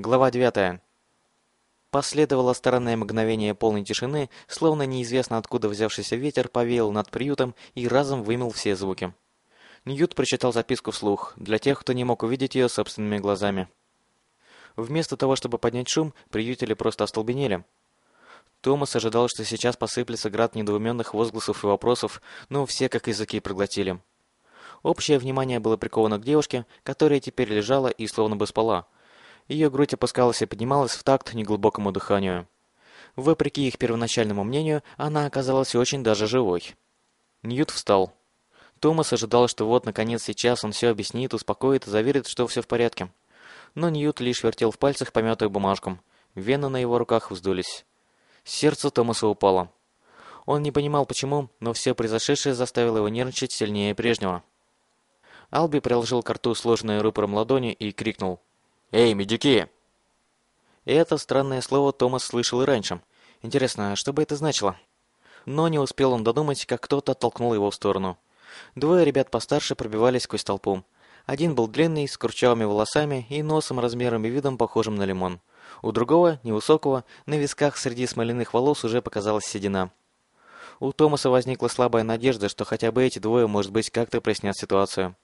Глава 9. Последовало странное мгновение полной тишины, словно неизвестно откуда взявшийся ветер повеял над приютом и разом вымел все звуки. Ньют прочитал записку вслух, для тех, кто не мог увидеть ее собственными глазами. Вместо того, чтобы поднять шум, приютели просто остолбенели. Томас ожидал, что сейчас посыплется град недоуменных возгласов и вопросов, но все как языки проглотили. Общее внимание было приковано к девушке, которая теперь лежала и словно бы спала – ее грудь опускалась и поднималась в такт неглубокому дыханию. Вопреки их первоначальному мнению, она оказалась очень даже живой. Ньют встал. Томас ожидал, что вот, наконец, сейчас он все объяснит, успокоит и заверит, что все в порядке. Но Ньют лишь вертел в пальцах помятую бумажку. Вены на его руках вздулись. Сердце Томаса упало. Он не понимал, почему, но все произошедшее заставило его нервничать сильнее прежнего. Алби приложил к рту сложенные рупором ладони и крикнул «Эй, медики!» Это странное слово Томас слышал и раньше. Интересно, что бы это значило? Но не успел он додумать, как кто-то толкнул его в сторону. Двое ребят постарше пробивались сквозь толпу. Один был длинный, с курчавыми волосами и носом размером и видом похожим на лимон. У другого, невысокого, на висках среди смоляных волос уже показалась седина. У Томаса возникла слабая надежда, что хотя бы эти двое, может быть, как-то прояснят ситуацию.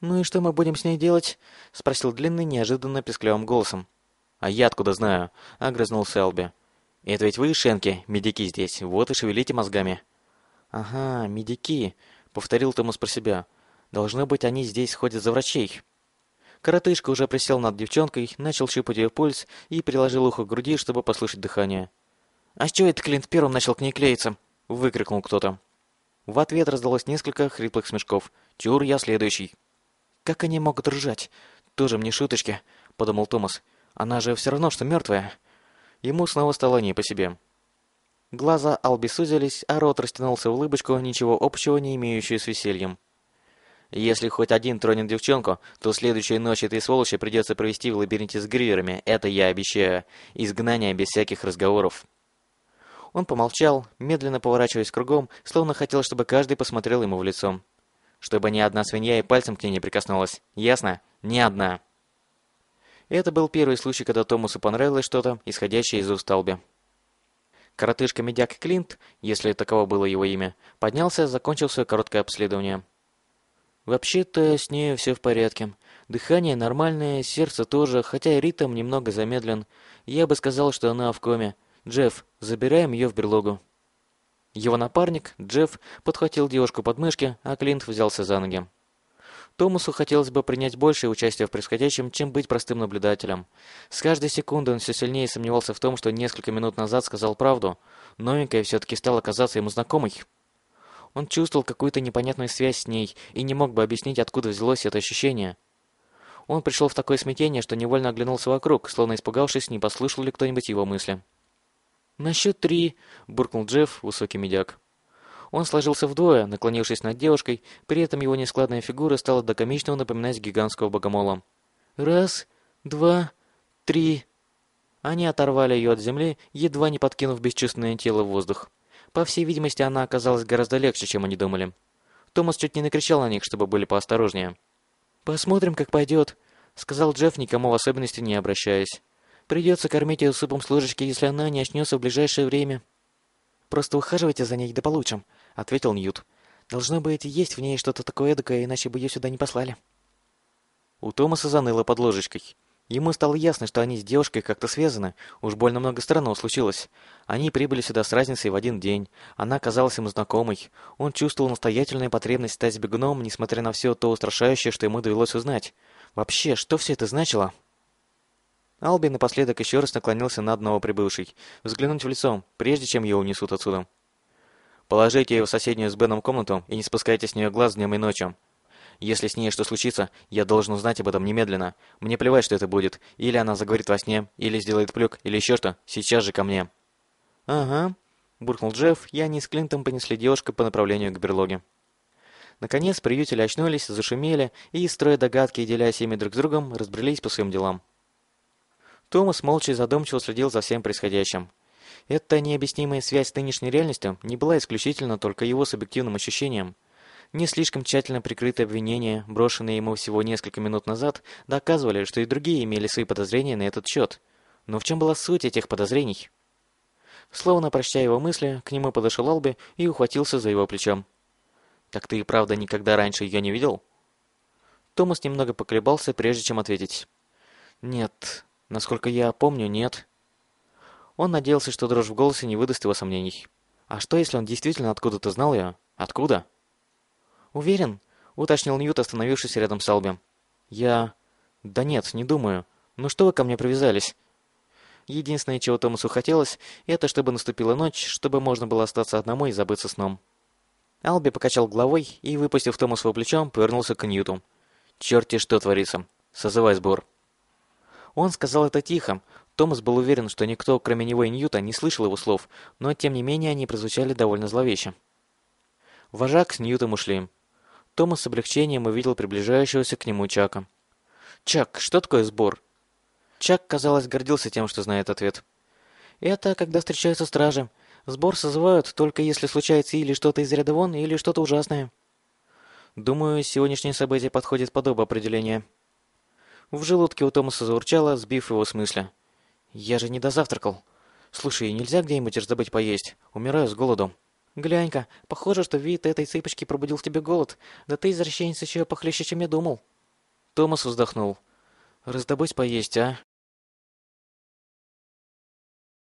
«Ну и что мы будем с ней делать?» — спросил Длинный неожиданно песклявым голосом. «А я откуда знаю?» — огрызнулся Элби. «Это ведь вы, Шенки, медики здесь, вот и шевелите мозгами». «Ага, медики», — повторил Томас про себя. «Должно быть, они здесь ходят за врачей». Коротышка уже присел над девчонкой, начал щупать ее пульс и приложил ухо к груди, чтобы послушать дыхание. «А с чего это Клинт первым начал к ней клеиться?» — выкрикнул кто-то. В ответ раздалось несколько хриплых смешков. «Чур, я следующий». Как они могут ржать? Тоже мне шуточки, подумал Томас. Она же все равно, что мертвая. Ему снова стало не по себе. Глаза Алби сузились, а рот растянулся в улыбочку, ничего общего не имеющую с весельем. Если хоть один тронет девчонку, то следующей ночь этой сволочи придется провести в лабиринте с гриверами, это я обещаю. Изгнание без всяких разговоров. Он помолчал, медленно поворачиваясь кругом, словно хотел, чтобы каждый посмотрел ему в лицо чтобы ни одна свинья и пальцем к ней не прикоснулась. Ясно? Ни одна. Это был первый случай, когда Томасу понравилось что-то, исходящее из уст Алби. Коротышка-медяк Клинт, если таково было его имя, поднялся, закончил свое короткое обследование. Вообще-то с ней все в порядке. Дыхание нормальное, сердце тоже, хотя и ритм немного замедлен. Я бы сказал, что она в коме. Джефф, забираем ее в берлогу. Его напарник, Джефф, подхватил девушку под мышки, а Клинт взялся за ноги. Томасу хотелось бы принять большее участие в происходящем, чем быть простым наблюдателем. С каждой секунды он все сильнее сомневался в том, что несколько минут назад сказал правду. Новенькая все-таки стала казаться ему знакомой. Он чувствовал какую-то непонятную связь с ней и не мог бы объяснить, откуда взялось это ощущение. Он пришел в такое смятение, что невольно оглянулся вокруг, словно испугавшись, не послушал ли кто-нибудь его мысли. «На счет три!» – буркнул Джефф, высокий медяк. Он сложился вдвое, наклонившись над девушкой, при этом его нескладная фигура стала до комичного напоминать гигантского богомола. «Раз, два, три!» Они оторвали ее от земли, едва не подкинув бесчувственное тело в воздух. По всей видимости, она оказалась гораздо легче, чем они думали. Томас чуть не накричал на них, чтобы были поосторожнее. «Посмотрим, как пойдет», — сказал Джефф, никому в особенности не обращаясь. Придется кормить ее супом с ложечки, если она не очнется в ближайшее время. Просто ухаживайте за ней, да получим, ответил Ньют. Должно быть, есть в ней что-то такое эдакое, иначе бы ее сюда не послали. У Томаса заныло под ложечкой. Ему стало ясно, что они с девушкой как-то связаны. Уж больно много странного случилось. Они прибыли сюда с разницей в один день. Она казалась ему знакомой. Он чувствовал настоятельную потребность стать бегуном, несмотря на все то устрашающее, что ему довелось узнать. Вообще, что все это значило? Алби напоследок еще раз наклонился над новоприбывшей, взглянуть в лицо, прежде чем ее унесут отсюда. «Положите ее в соседнюю с Беном комнату и не спускайте с нее глаз днем и ночью. Если с ней что случится, я должен узнать об этом немедленно. Мне плевать, что это будет. Или она заговорит во сне, или сделает плюк, или еще что. Сейчас же ко мне». «Ага», — буркнул Джефф, и они с Клинтом понесли девушку по направлению к берлоге. Наконец приютели очнулись, зашумели и, строя догадки и делясь ими друг с другом, разбрелись по своим делам. Томас молча и задумчиво следил за всем происходящим. Эта необъяснимая связь с нынешней реальностью не была исключительно только его субъективным ощущением. Не слишком тщательно прикрытые обвинения, брошенные ему всего несколько минут назад, доказывали, что и другие имели свои подозрения на этот счет. Но в чем была суть этих подозрений? Словно прочтя его мысли, к нему подошел Алби и ухватился за его плечом. «Так ты и правда никогда раньше ее не видел?» Томас немного поколебался, прежде чем ответить. «Нет. Насколько я помню, нет». Он надеялся, что дрожь в голосе не выдаст его сомнений. А что, если он действительно откуда-то знал ее? Откуда? «Уверен?» — уточнил Ньют, остановившись рядом с Алби. «Я... Да нет, не думаю. Ну что вы ко мне привязались?» Единственное, чего Томасу хотелось, это чтобы наступила ночь, чтобы можно было остаться одному и забыться сном. Алби покачал головой и, выпустив Томасова плечом, повернулся к Ньюту. «Черти что творится. Созывай сбор». Он сказал это тихо. Томас был уверен, что никто, кроме него и Ньюта, не слышал его слов, но тем не менее они прозвучали довольно зловеще. Вожак с Ньютом ушли. Томас с облегчением увидел приближающегося к нему Чака. «Чак, что такое сбор?» Чак, казалось, гордился тем, что знает ответ. «Это когда встречаются стражи. Сбор созывают только если случается или что-то из ряда вон, или что-то ужасное». Думаю, сегодняшнее событие подходит под оба определения. В желудке у Томаса заурчало, сбив его с мысли. «Я же не дозавтракал. Слушай, нельзя где-нибудь раздобыть поесть? Умираю с голоду». «Глянь-ка, похоже, что вид этой цыпочки пробудил в тебе голод. Да ты, извращенец, еще похлеще, чем я думал». Томас вздохнул. «Раздобыть поесть, а?